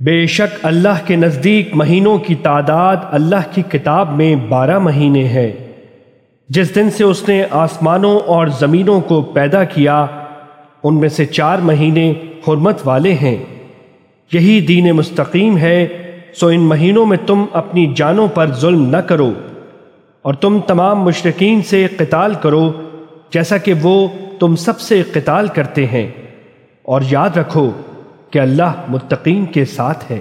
بے شک اللہ کے نزدیک مہینوں کی تعداد اللہ کی کتاب میں بارہ مہینے ہے۔ جس دن سے اس نے آسمانوں اور زمینوں کو پیدا کیا، ان میں سے چار مہینے حرمت والے ہیں۔ یہی دین مستقیم ہے، سو ان مہینوں میں تم اپنی جانوں پر ظلم نہ کرو۔ اور تم تمام مشرقین سے قتال کرو، جیسا کہ وہ تم سب سے قتال کرتے ہیں۔ اور یاد رکھو کہ اللہ متقین کے ساتھ ہے۔